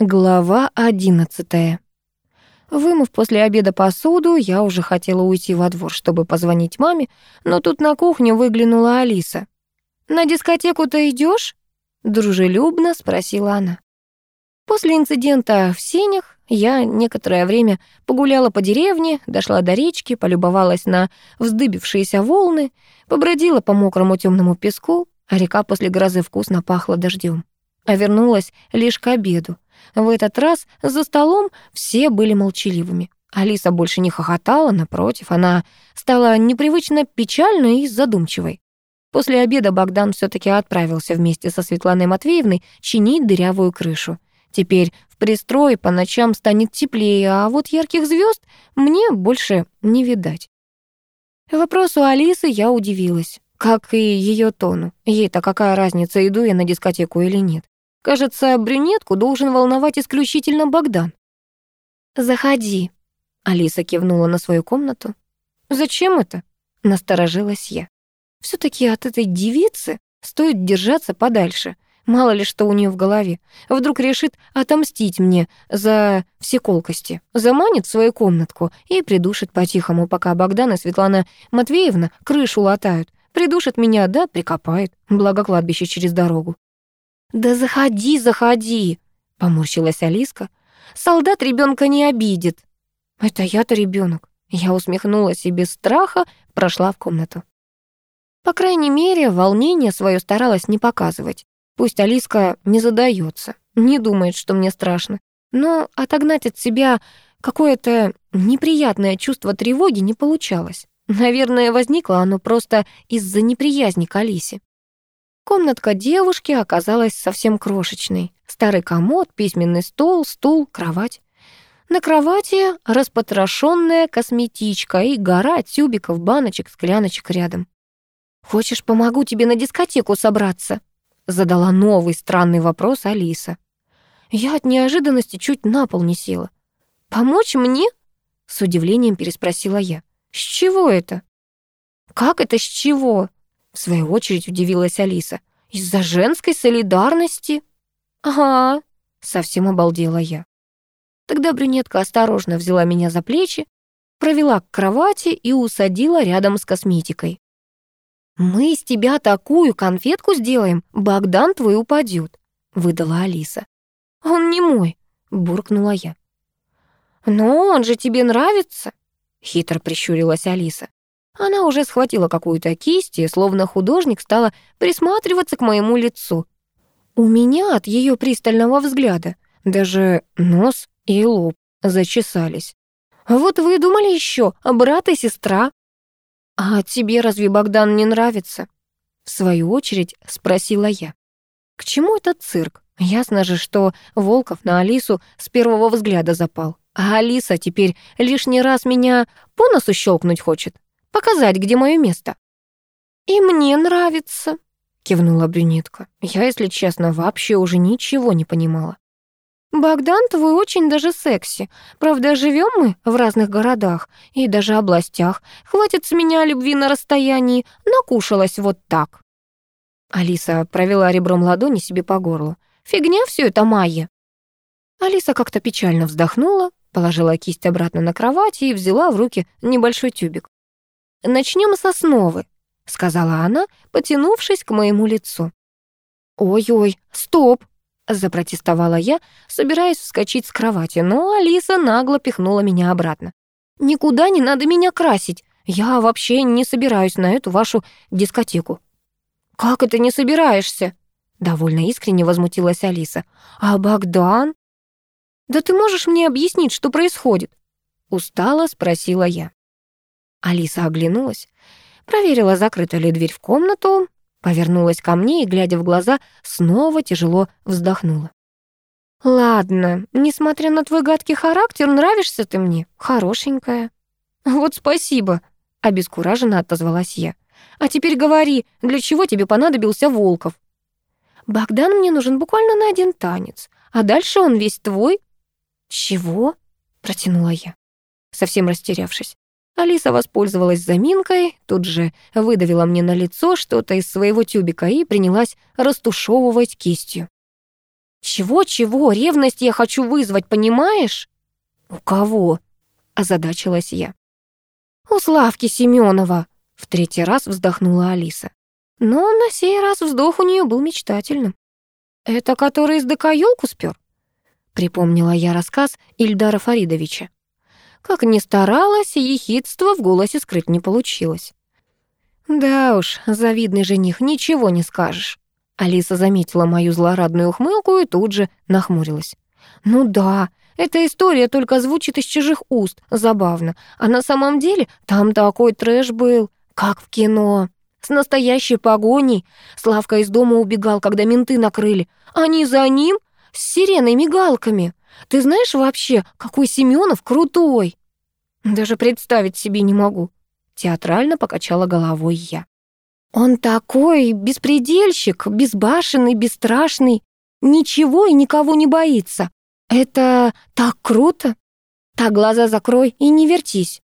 Глава 11. Вымыв после обеда посуду, я уже хотела уйти во двор, чтобы позвонить маме, но тут на кухню выглянула Алиса. «На дискотеку ты идешь? дружелюбно спросила она. После инцидента в синих я некоторое время погуляла по деревне, дошла до речки, полюбовалась на вздыбившиеся волны, побродила по мокрому темному песку, а река после грозы вкусно пахла дождем. А вернулась лишь к обеду. В этот раз за столом все были молчаливыми. Алиса больше не хохотала, напротив, она стала непривычно печальной и задумчивой. После обеда Богдан все таки отправился вместе со Светланой Матвеевной чинить дырявую крышу. Теперь в пристрое по ночам станет теплее, а вот ярких звезд мне больше не видать. Вопросу Алисы я удивилась, как и ее тону. Ей-то какая разница, иду я на дискотеку или нет. Кажется, брюнетку должен волновать исключительно Богдан. «Заходи», — Алиса кивнула на свою комнату. «Зачем это?» — насторожилась я. все таки от этой девицы стоит держаться подальше. Мало ли что у нее в голове. Вдруг решит отомстить мне за все колкости. Заманит в свою комнатку и придушит по-тихому, пока Богдан и Светлана Матвеевна крышу латают. Придушит меня, да, прикопает. Благо кладбище через дорогу. «Да заходи, заходи!» — поморщилась Алиска. «Солдат ребенка не обидит!» «Это я-то ребенок!» Я усмехнулась и без страха прошла в комнату. По крайней мере, волнение свое старалась не показывать. Пусть Алиска не задается, не думает, что мне страшно. Но отогнать от себя какое-то неприятное чувство тревоги не получалось. Наверное, возникло оно просто из-за неприязни к Алисе. Комнатка девушки оказалась совсем крошечной. Старый комод, письменный стол, стул, кровать. На кровати распотрошенная косметичка и гора тюбиков, баночек, скляночек рядом. «Хочешь, помогу тебе на дискотеку собраться?» Задала новый странный вопрос Алиса. Я от неожиданности чуть на пол не села. «Помочь мне?» С удивлением переспросила я. «С чего это?» «Как это с чего?» В свою очередь удивилась Алиса. «Из-за женской солидарности?» «Ага», — совсем обалдела я. Тогда брюнетка осторожно взяла меня за плечи, провела к кровати и усадила рядом с косметикой. «Мы из тебя такую конфетку сделаем, Богдан твой упадет», — выдала Алиса. «Он не мой», — буркнула я. «Но он же тебе нравится», — хитро прищурилась Алиса. Она уже схватила какую-то кисть и, словно художник, стала присматриваться к моему лицу. У меня от ее пристального взгляда даже нос и лоб зачесались. «Вот вы думали еще, брат и сестра?» «А тебе разве Богдан не нравится?» В свою очередь спросила я. «К чему этот цирк? Ясно же, что Волков на Алису с первого взгляда запал. А Алиса теперь лишний раз меня по носу щелкнуть хочет показать, где мое место». «И мне нравится», — кивнула брюнетка. Я, если честно, вообще уже ничего не понимала. «Богдан твой очень даже секси. Правда, живем мы в разных городах и даже областях. Хватит с меня любви на расстоянии, накушалась вот так». Алиса провела ребром ладони себе по горлу. «Фигня все это, Майя!» Алиса как-то печально вздохнула, положила кисть обратно на кровать и взяла в руки небольшой тюбик начнем с основы», — сказала она, потянувшись к моему лицу. «Ой-ой, стоп!» — запротестовала я, собираясь вскочить с кровати, но Алиса нагло пихнула меня обратно. «Никуда не надо меня красить. Я вообще не собираюсь на эту вашу дискотеку». «Как это не собираешься?» — довольно искренне возмутилась Алиса. «А Богдан?» «Да ты можешь мне объяснить, что происходит?» — устало спросила я. Алиса оглянулась, проверила, закрыта ли дверь в комнату, повернулась ко мне и, глядя в глаза, снова тяжело вздохнула. «Ладно, несмотря на твой гадкий характер, нравишься ты мне, хорошенькая». «Вот спасибо», — обескураженно отозвалась я. «А теперь говори, для чего тебе понадобился Волков?» «Богдан мне нужен буквально на один танец, а дальше он весь твой». «Чего?» — протянула я, совсем растерявшись. Алиса воспользовалась заминкой, тут же выдавила мне на лицо что-то из своего тюбика и принялась растушевывать кистью. «Чего-чего, ревность я хочу вызвать, понимаешь?» «У кого?» — озадачилась я. «У Славки Семенова», — в третий раз вздохнула Алиса. Но на сей раз вздох у нее был мечтательным. «Это который из ДК елку спер?» — припомнила я рассказ Ильдара Фаридовича. Как ни старалась, ехидство в голосе скрыть не получилось. «Да уж, завидный жених, ничего не скажешь». Алиса заметила мою злорадную ухмылку и тут же нахмурилась. «Ну да, эта история только звучит из чужих уст, забавно. А на самом деле там такой трэш был, как в кино. С настоящей погоней. Славка из дома убегал, когда менты накрыли. Они за ним с сиреной-мигалками. Ты знаешь вообще, какой Семенов крутой? Даже представить себе не могу. Театрально покачала головой я. Он такой беспредельщик, безбашенный, бесстрашный. Ничего и никого не боится. Это так круто. Так глаза закрой и не вертись.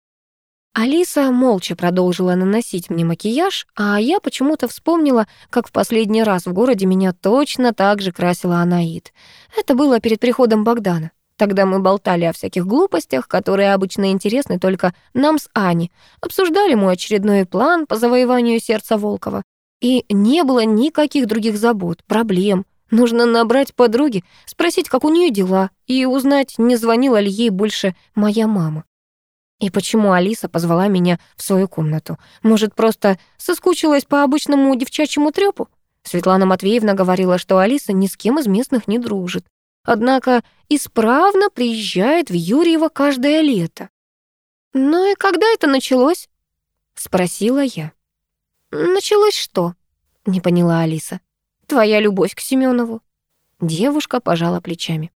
Алиса молча продолжила наносить мне макияж, а я почему-то вспомнила, как в последний раз в городе меня точно так же красила Анаид. Это было перед приходом Богдана. Тогда мы болтали о всяких глупостях, которые обычно интересны только нам с Ани, обсуждали мой очередной план по завоеванию сердца Волкова. И не было никаких других забот, проблем. Нужно набрать подруги, спросить, как у нее дела, и узнать, не звонила ли ей больше моя мама. И почему Алиса позвала меня в свою комнату? Может, просто соскучилась по обычному девчачьему трёпу? Светлана Матвеевна говорила, что Алиса ни с кем из местных не дружит. Однако исправно приезжает в Юрьево каждое лето. «Ну и когда это началось?» — спросила я. «Началось что?» — не поняла Алиса. «Твоя любовь к Семёнову». Девушка пожала плечами.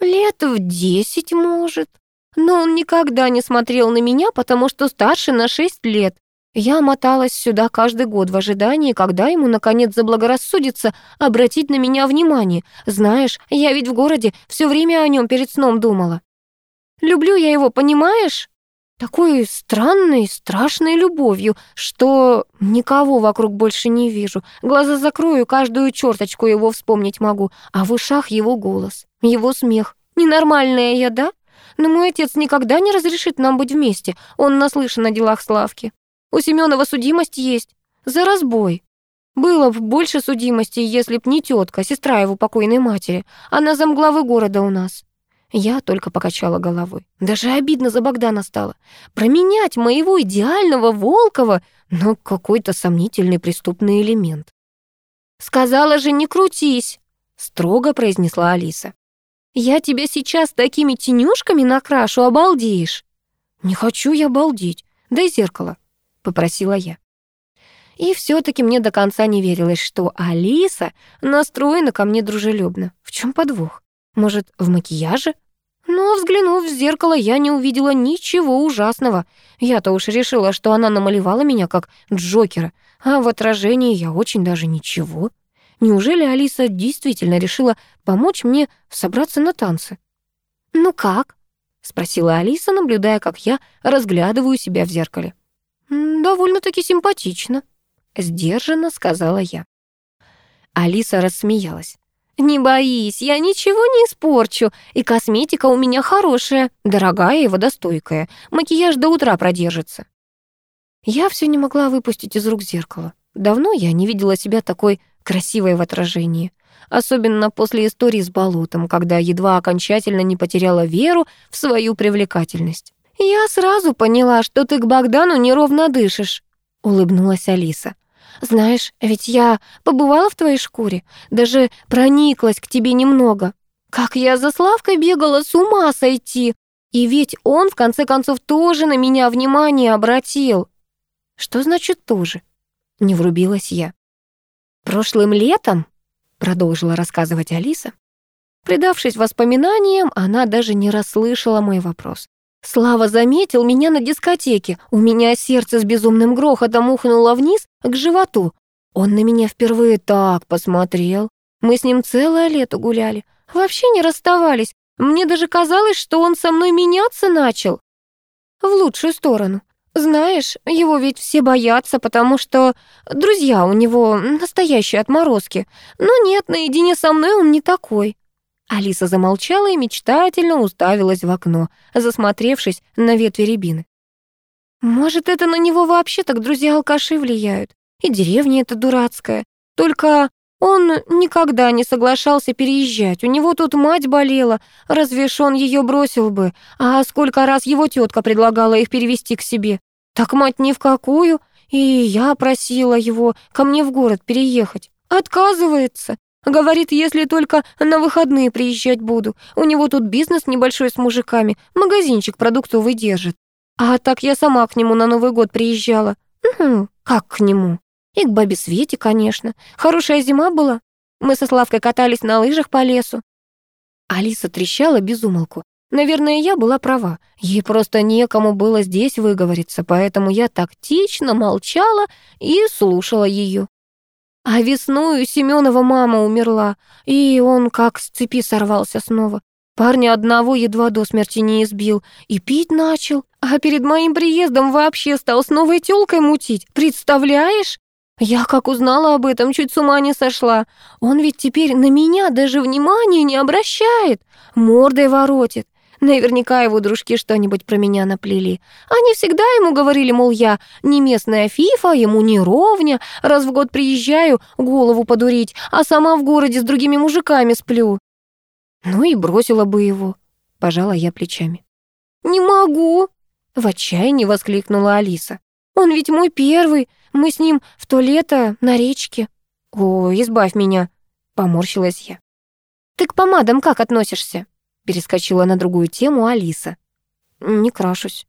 «Лет в десять, может», ну, Но он никогда не смотрел на меня, потому что старше на шесть лет. Я моталась сюда каждый год в ожидании, когда ему, наконец, заблагорассудится обратить на меня внимание. Знаешь, я ведь в городе все время о нем перед сном думала. Люблю я его, понимаешь? Такой странной, страшной любовью, что никого вокруг больше не вижу. Глаза закрою, каждую черточку его вспомнить могу, а в ушах его голос, его смех. Ненормальная я, да? Но мой отец никогда не разрешит нам быть вместе. Он наслышан о делах Славки. У Семенова судимость есть. За разбой. Было бы больше судимости, если б не тетка, сестра его покойной матери. Она замглавы города у нас. Я только покачала головой. Даже обидно за Богдана стало. Променять моего идеального Волкова на какой-то сомнительный преступный элемент. «Сказала же, не крутись!» — строго произнесла Алиса. Я тебя сейчас такими тенюшками накрашу, обалдеешь!» «Не хочу я балдеть, дай зеркало», — попросила я. И все таки мне до конца не верилось, что Алиса настроена ко мне дружелюбно. В чем подвох? Может, в макияже? Но, взглянув в зеркало, я не увидела ничего ужасного. Я-то уж решила, что она намалевала меня как Джокера, а в отражении я очень даже ничего. Неужели Алиса действительно решила помочь мне собраться на танцы? «Ну как?» — спросила Алиса, наблюдая, как я разглядываю себя в зеркале. «Довольно-таки симпатично», — сдержанно сказала я. Алиса рассмеялась. «Не боись, я ничего не испорчу, и косметика у меня хорошая, дорогая и водостойкая, макияж до утра продержится». Я все не могла выпустить из рук зеркало. Давно я не видела себя такой красивое в отражении. Особенно после истории с болотом, когда едва окончательно не потеряла веру в свою привлекательность. «Я сразу поняла, что ты к Богдану неровно дышишь», — улыбнулась Алиса. «Знаешь, ведь я побывала в твоей шкуре, даже прониклась к тебе немного. Как я за Славкой бегала, с ума сойти! И ведь он, в конце концов, тоже на меня внимание обратил». «Что значит «тоже»?» — не врубилась я. «Прошлым летом», — продолжила рассказывать Алиса. Предавшись воспоминаниям, она даже не расслышала мой вопрос. Слава заметил меня на дискотеке. У меня сердце с безумным грохотом ухнуло вниз к животу. Он на меня впервые так посмотрел. Мы с ним целое лето гуляли. Вообще не расставались. Мне даже казалось, что он со мной меняться начал. В лучшую сторону. Знаешь, его ведь все боятся, потому что друзья у него настоящие отморозки. Но нет, наедине со мной он не такой». Алиса замолчала и мечтательно уставилась в окно, засмотревшись на ветви рябины. «Может, это на него вообще так друзья-алкаши влияют? И деревня эта дурацкая. Только он никогда не соглашался переезжать. У него тут мать болела. Разве ж он ее бросил бы? А сколько раз его тетка предлагала их перевести к себе? Так мать ни в какую. И я просила его ко мне в город переехать. Отказывается. Говорит, если только на выходные приезжать буду. У него тут бизнес небольшой с мужиками. Магазинчик продуктовый держит. А так я сама к нему на Новый год приезжала. Ну, как к нему? И к бабе Свете, конечно. Хорошая зима была. Мы со Славкой катались на лыжах по лесу. Алиса трещала без умолку. Наверное, я была права. Ей просто некому было здесь выговориться, поэтому я тактично молчала и слушала ее. А весной Семенова мама умерла, и он как с цепи сорвался снова. Парня одного едва до смерти не избил и пить начал, а перед моим приездом вообще стал с новой тёлкой мутить, представляешь? Я как узнала об этом, чуть с ума не сошла. Он ведь теперь на меня даже внимания не обращает. Мордой воротит. Наверняка его дружки что-нибудь про меня наплели. Они всегда ему говорили, мол, я не местная фифа, ему не ровня, раз в год приезжаю голову подурить, а сама в городе с другими мужиками сплю. Ну и бросила бы его. Пожала я плечами. «Не могу!» — в отчаянии воскликнула Алиса. «Он ведь мой первый, мы с ним в то лето на речке». «О, избавь меня», — поморщилась я. «Ты к помадам как относишься?» Перескочила на другую тему Алиса. «Не крашусь».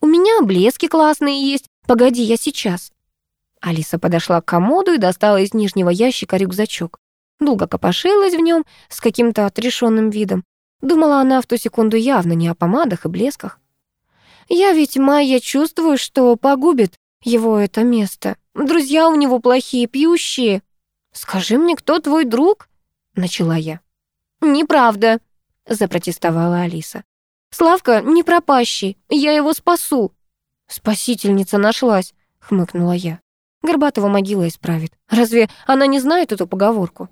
«У меня блески классные есть. Погоди, я сейчас». Алиса подошла к комоду и достала из нижнего ящика рюкзачок. Долго копошилась в нем с каким-то отрешенным видом. Думала она в ту секунду явно не о помадах и блесках. «Я ведь, Майя, чувствую, что погубит его это место. Друзья у него плохие, пьющие. Скажи мне, кто твой друг?» Начала я. «Неправда», — запротестовала Алиса. «Славка не пропащий, я его спасу». «Спасительница нашлась», — хмыкнула я. Горбатова могила исправит. Разве она не знает эту поговорку?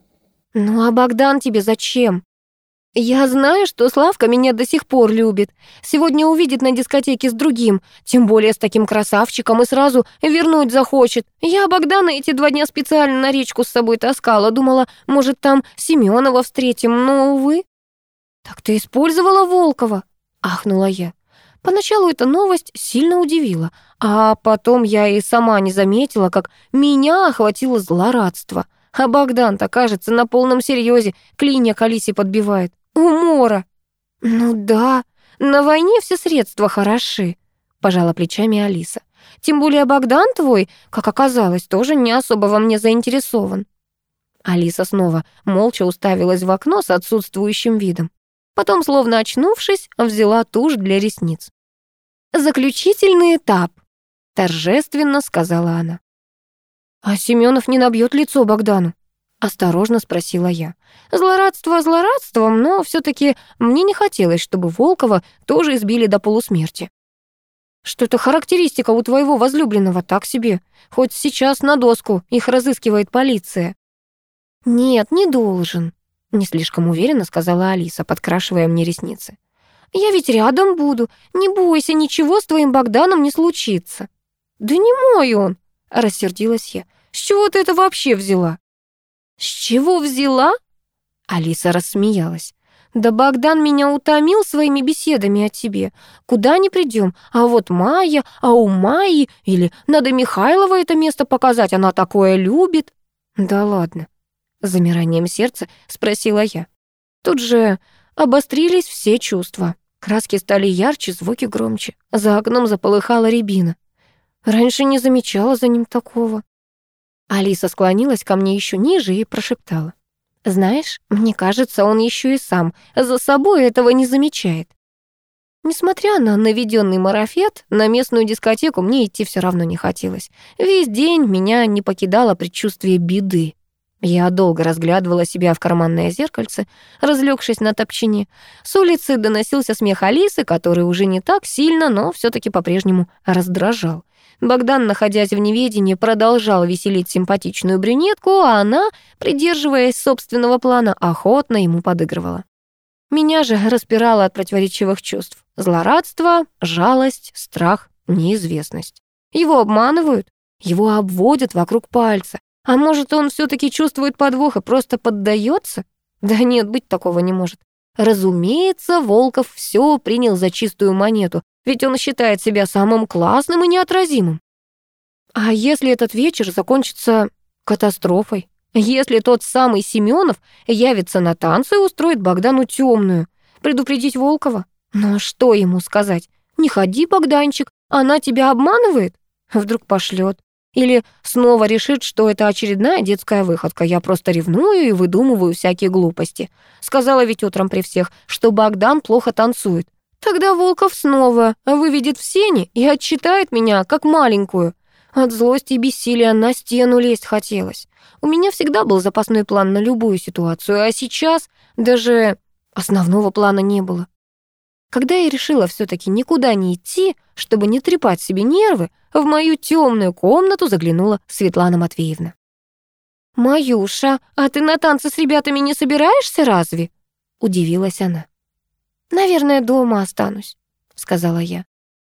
«Ну а Богдан тебе зачем?» «Я знаю, что Славка меня до сих пор любит. Сегодня увидит на дискотеке с другим, тем более с таким красавчиком, и сразу вернуть захочет. Я Богдана эти два дня специально на речку с собой таскала, думала, может, там Семенова встретим, но, увы». «Так ты использовала Волкова?» — ахнула я. Поначалу эта новость сильно удивила, а потом я и сама не заметила, как меня охватило злорадство. А Богдан-то, кажется, на полном серьезе клинья к Алисе подбивает. Умора!» «Ну да, на войне все средства хороши», — пожала плечами Алиса. «Тем более Богдан твой, как оказалось, тоже не особо во мне заинтересован». Алиса снова молча уставилась в окно с отсутствующим видом. Потом, словно очнувшись, взяла тушь для ресниц. «Заключительный этап», — торжественно сказала она. «А Семенов не набьет лицо Богдану?» Осторожно спросила я. Злорадство злорадством, но все таки мне не хотелось, чтобы Волкова тоже избили до полусмерти. Что-то характеристика у твоего возлюбленного так себе. Хоть сейчас на доску их разыскивает полиция. Нет, не должен, не слишком уверенно сказала Алиса, подкрашивая мне ресницы. Я ведь рядом буду. Не бойся, ничего с твоим Богданом не случится. Да не мой он, рассердилась я. С чего ты это вообще взяла? «С чего взяла?» Алиса рассмеялась. «Да Богдан меня утомил своими беседами о тебе. Куда не придем? А вот Майя, а у Майи, или надо Михайлова это место показать, она такое любит». «Да ладно», — замиранием сердца спросила я. Тут же обострились все чувства. Краски стали ярче, звуки громче. За окном заполыхала рябина. Раньше не замечала за ним такого. Алиса склонилась ко мне еще ниже и прошептала. «Знаешь, мне кажется, он еще и сам за собой этого не замечает». Несмотря на наведенный марафет, на местную дискотеку мне идти все равно не хотелось. Весь день меня не покидало предчувствие беды. Я долго разглядывала себя в карманное зеркальце, разлегшись на топчине. С улицы доносился смех Алисы, который уже не так сильно, но все таки по-прежнему раздражал. Богдан, находясь в неведении, продолжал веселить симпатичную брюнетку, а она, придерживаясь собственного плана, охотно ему подыгрывала. Меня же распирало от противоречивых чувств. Злорадство, жалость, страх, неизвестность. Его обманывают, его обводят вокруг пальца, а может, он все-таки чувствует подвох и просто поддается? Да нет, быть такого не может. Разумеется, Волков все принял за чистую монету, ведь он считает себя самым классным и неотразимым. А если этот вечер закончится катастрофой? Если тот самый Семенов явится на танцы и устроит Богдану темную? Предупредить Волкова? Но что ему сказать? Не ходи, Богданчик, она тебя обманывает? Вдруг пошлет. Или снова решит, что это очередная детская выходка. Я просто ревную и выдумываю всякие глупости. Сказала ведь утром при всех, что Богдан плохо танцует. Тогда Волков снова выведет в сени и отчитает меня, как маленькую. От злости и бессилия на стену лезть хотелось. У меня всегда был запасной план на любую ситуацию, а сейчас даже основного плана не было. Когда я решила все-таки никуда не идти, чтобы не трепать себе нервы, в мою темную комнату заглянула Светлана Матвеевна. «Маюша, а ты на танцы с ребятами не собираешься разве?» — удивилась она. «Наверное, дома останусь», — сказала я.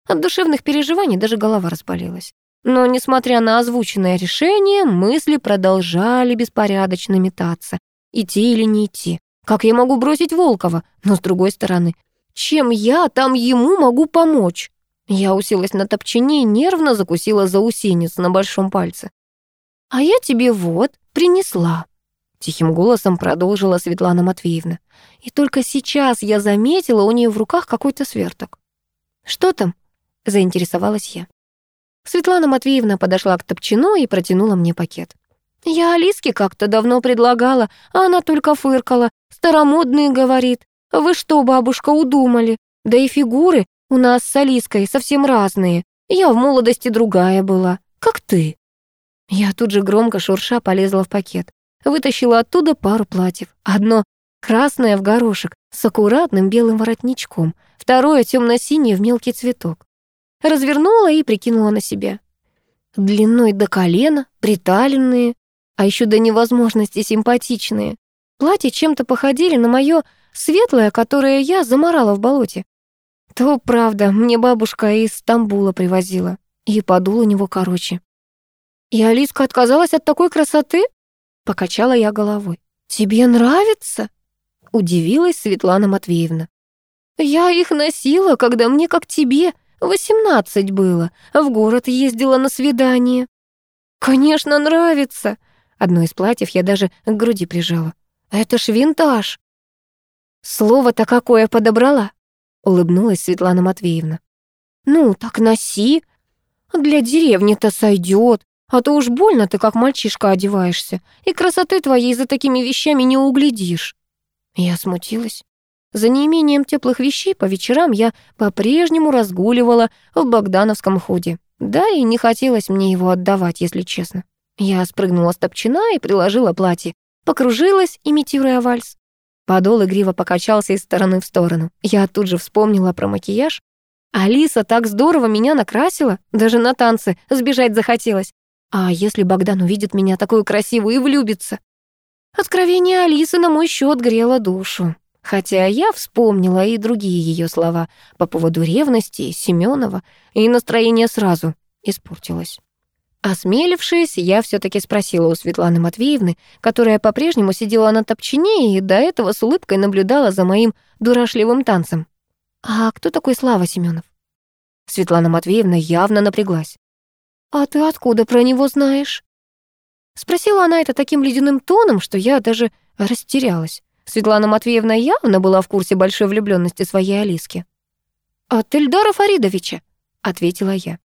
От душевных переживаний даже голова разболелась. Но, несмотря на озвученное решение, мысли продолжали беспорядочно метаться. Идти или не идти? Как я могу бросить Волкова? Но, с другой стороны, чем я там ему могу помочь?» Я уселась на топчине и нервно закусила заусенец на большом пальце. «А я тебе вот принесла», — тихим голосом продолжила Светлана Матвеевна. «И только сейчас я заметила у нее в руках какой-то сверток». «Что там?» — заинтересовалась я. Светлана Матвеевна подошла к топчину и протянула мне пакет. «Я Алиске как-то давно предлагала, а она только фыркала. Старомодные говорит. Вы что, бабушка, удумали? Да и фигуры у нас с Алиской совсем разные. Я в молодости другая была, как ты». Я тут же громко шурша полезла в пакет. Вытащила оттуда пару платьев. Одно красное в горошек с аккуратным белым воротничком, второе темно синее в мелкий цветок. Развернула и прикинула на себя. Длиной до колена, приталенные, а еще до невозможности симпатичные. Платья чем-то походили на мое светлая, которое я заморала в болоте. То правда, мне бабушка из Стамбула привозила. И подул у него короче. И Алиска отказалась от такой красоты? Покачала я головой. Тебе нравится? Удивилась Светлана Матвеевна. Я их носила, когда мне, как тебе, восемнадцать было. В город ездила на свидание. Конечно, нравится. Одно из платьев я даже к груди прижала. Это ж винтаж. Слово-то какое подобрала!» — улыбнулась Светлана Матвеевна. «Ну, так носи. Для деревни-то сойдет. А то уж больно ты как мальчишка одеваешься, и красоты твоей за такими вещами не углядишь». Я смутилась. За неимением теплых вещей по вечерам я по-прежнему разгуливала в богдановском ходе. Да и не хотелось мне его отдавать, если честно. Я спрыгнула с топчина и приложила платье. Покружилась, имитируя вальс. Подол игриво покачался из стороны в сторону. Я тут же вспомнила про макияж. Алиса так здорово меня накрасила, даже на танцы сбежать захотелось. А если Богдан увидит меня такую красивую и влюбится? Откровение Алисы на мой счет грело душу. Хотя я вспомнила и другие ее слова по поводу ревности, Семенова, и настроение сразу испортилось. Осмелившись, я все-таки спросила у Светланы Матвеевны, которая по-прежнему сидела на топчине и до этого с улыбкой наблюдала за моим дурашливым танцем. «А кто такой Слава Семенов?» Светлана Матвеевна явно напряглась. «А ты откуда про него знаешь?» Спросила она это таким ледяным тоном, что я даже растерялась. Светлана Матвеевна явно была в курсе большой влюбленности своей Алиски. «От Эльдара Фаридовича», — ответила я.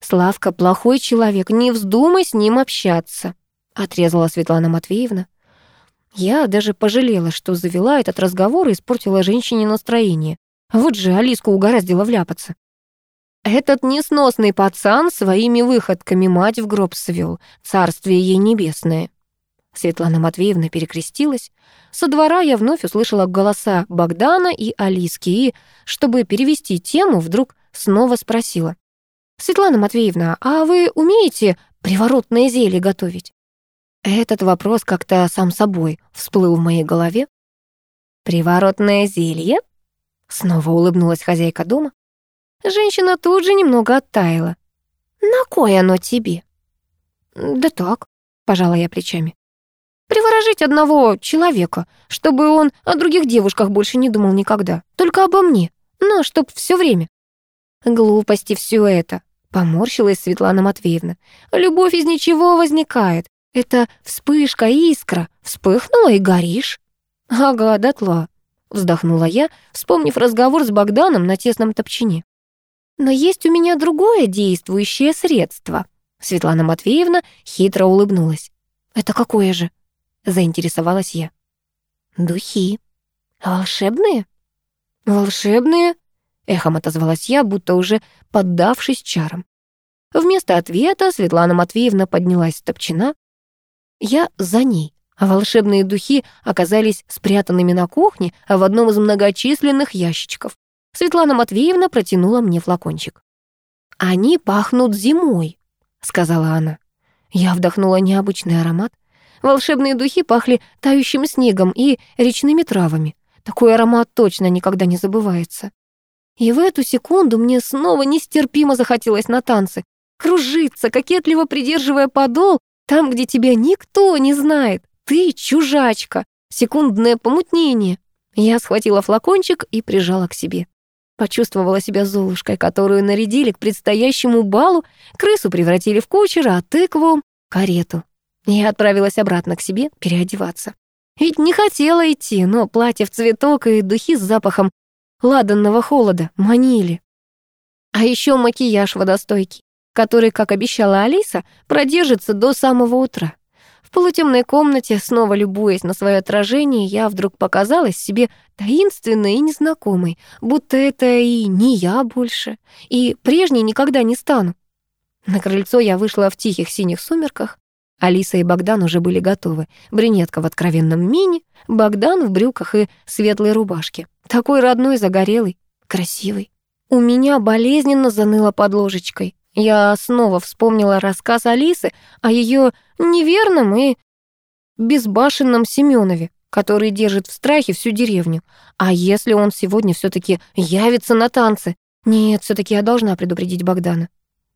«Славка плохой человек, не вздумай с ним общаться», — отрезала Светлана Матвеевна. Я даже пожалела, что завела этот разговор и испортила женщине настроение. Вот же Алиску угораздило вляпаться. Этот несносный пацан своими выходками мать в гроб свел. Царствие ей небесное. Светлана Матвеевна перекрестилась. Со двора я вновь услышала голоса Богдана и Алиски и, чтобы перевести тему, вдруг снова спросила. «Светлана Матвеевна, а вы умеете приворотные зелье готовить?» Этот вопрос как-то сам собой всплыл в моей голове. «Приворотное зелье?» Снова улыбнулась хозяйка дома. Женщина тут же немного оттаяла. «На кое оно тебе?» «Да так», — пожала я плечами. «Приворожить одного человека, чтобы он о других девушках больше не думал никогда, только обо мне, но чтоб все время». «Глупости все это. Поморщилась Светлана Матвеевна. «Любовь из ничего возникает. Это вспышка, искра. Вспыхнула и горишь». «Ага, дотла», — вздохнула я, вспомнив разговор с Богданом на тесном топчине. «Но есть у меня другое действующее средство». Светлана Матвеевна хитро улыбнулась. «Это какое же?» — заинтересовалась я. «Духи. Волшебные?» «Волшебные?» Эхом отозвалась я, будто уже поддавшись чарам. Вместо ответа Светлана Матвеевна поднялась с топчина. Я за ней. А волшебные духи оказались спрятанными на кухне а в одном из многочисленных ящичков. Светлана Матвеевна протянула мне флакончик. «Они пахнут зимой», — сказала она. Я вдохнула необычный аромат. Волшебные духи пахли тающим снегом и речными травами. Такой аромат точно никогда не забывается. И в эту секунду мне снова нестерпимо захотелось на танцы. Кружиться, кокетливо придерживая подол, там, где тебя никто не знает. Ты чужачка. Секундное помутнение. Я схватила флакончик и прижала к себе. Почувствовала себя золушкой, которую нарядили к предстоящему балу, крысу превратили в кучера, а тыкву — карету. Я отправилась обратно к себе переодеваться. Ведь не хотела идти, но платье в цветок и духи с запахом ладанного холода манили. А еще макияж водостойкий, который, как обещала Алиса, продержится до самого утра. В полутемной комнате, снова любуясь на свое отражение, я вдруг показалась себе таинственной и незнакомой, будто это и не я больше, и прежней никогда не стану. На крыльцо я вышла в тихих синих сумерках. Алиса и Богдан уже были готовы. Брюнетка в откровенном мини, Богдан в брюках и светлой рубашке. Такой родной, загорелый, красивый. У меня болезненно заныло под ложечкой. Я снова вспомнила рассказ Алисы о ее неверном и безбашенном Семенове, который держит в страхе всю деревню. А если он сегодня все таки явится на танцы? Нет, все таки я должна предупредить Богдана.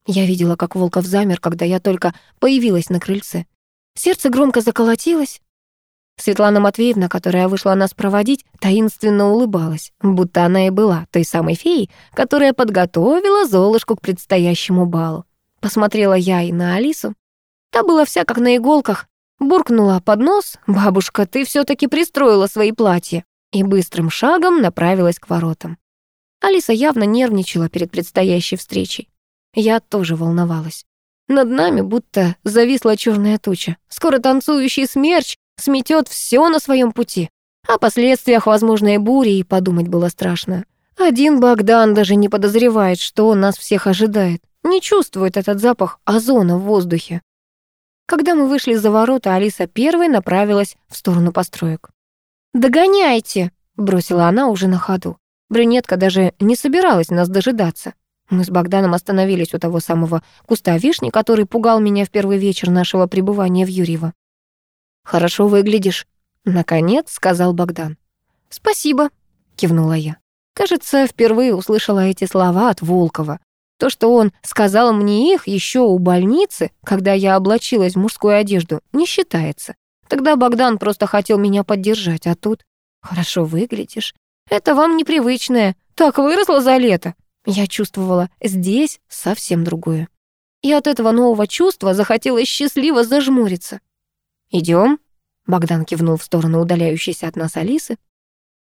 Я видела, как Волков замер, когда я только появилась на крыльце. Сердце громко заколотилось. Светлана Матвеевна, которая вышла нас проводить, таинственно улыбалась, будто она и была той самой феей, которая подготовила Золушку к предстоящему балу. Посмотрела я и на Алису. Та была вся как на иголках. Буркнула под нос, бабушка, ты все таки пристроила свои платья, и быстрым шагом направилась к воротам. Алиса явно нервничала перед предстоящей встречей. Я тоже волновалась. Над нами будто зависла черная туча. Скоро танцующий смерч сметет все на своем пути. О последствиях возможной бури и подумать было страшно. Один Богдан даже не подозревает, что нас всех ожидает. Не чувствует этот запах озона в воздухе. Когда мы вышли за ворота, Алиса первой направилась в сторону построек. «Догоняйте!» — бросила она уже на ходу. Брюнетка даже не собиралась нас дожидаться. Мы с Богданом остановились у того самого куста вишни, который пугал меня в первый вечер нашего пребывания в Юрьево. «Хорошо выглядишь», — наконец сказал Богдан. «Спасибо», — кивнула я. Кажется, впервые услышала эти слова от Волкова. То, что он сказал мне их еще у больницы, когда я облачилась в мужскую одежду, не считается. Тогда Богдан просто хотел меня поддержать, а тут «хорошо выглядишь». Это вам непривычное. Так выросло за лето. Я чувствовала здесь совсем другое. И от этого нового чувства захотелось счастливо зажмуриться. «Идем?» — Богдан кивнул в сторону удаляющейся от нас Алисы.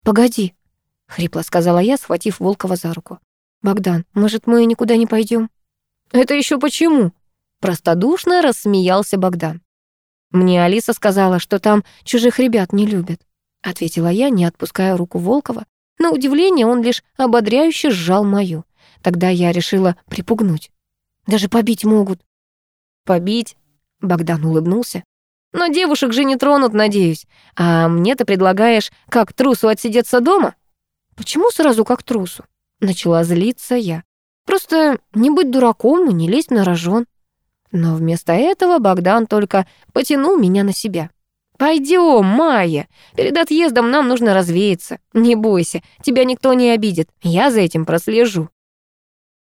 «Погоди», — хрипло сказала я, схватив Волкова за руку. «Богдан, может, мы никуда не пойдем? «Это еще почему?» — простодушно рассмеялся Богдан. «Мне Алиса сказала, что там чужих ребят не любят», — ответила я, не отпуская руку Волкова. На удивление он лишь ободряюще сжал мою. Тогда я решила припугнуть. Даже побить могут. Побить? Богдан улыбнулся. Но девушек же не тронут, надеюсь. А мне ты предлагаешь как трусу отсидеться дома? Почему сразу как трусу? Начала злиться я. Просто не быть дураком и не лезть на рожон. Но вместо этого Богдан только потянул меня на себя. «Пойдем, Майя. Перед отъездом нам нужно развеяться. Не бойся, тебя никто не обидит. Я за этим прослежу».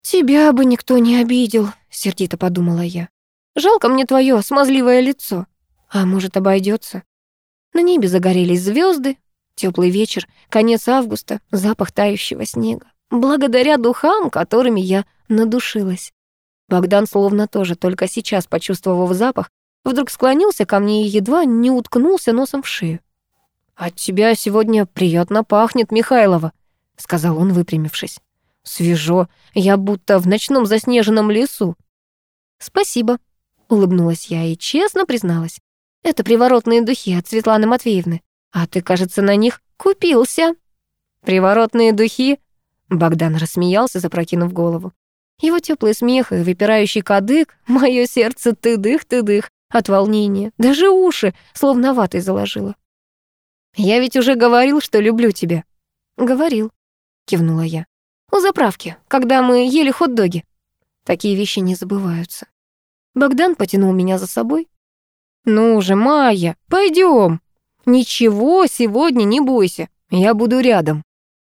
«Тебя бы никто не обидел», — сердито подумала я. «Жалко мне твое смазливое лицо. А может, обойдется? На небе загорелись звезды. Теплый вечер, конец августа, запах тающего снега. Благодаря духам, которыми я надушилась. Богдан словно тоже только сейчас почувствовав запах, вдруг склонился ко мне и едва не уткнулся носом в шею. «От тебя сегодня приятно пахнет, Михайлова», — сказал он, выпрямившись. Свежо. Я будто в ночном заснеженном лесу. Спасибо, улыбнулась я и честно призналась. Это приворотные духи от Светланы Матвеевны. А ты, кажется, на них купился. Приворотные духи? Богдан рассмеялся, запрокинув голову. Его теплый смех и выпирающий кадык, мое сердце тыдых-тыдых от волнения, даже уши словно ватой заложило. «Я ведь уже говорил, что люблю тебя». «Говорил», — кивнула я у заправки, когда мы ели хот-доги. Такие вещи не забываются. Богдан потянул меня за собой. «Ну же, Майя, пойдем. Ничего сегодня не бойся, я буду рядом».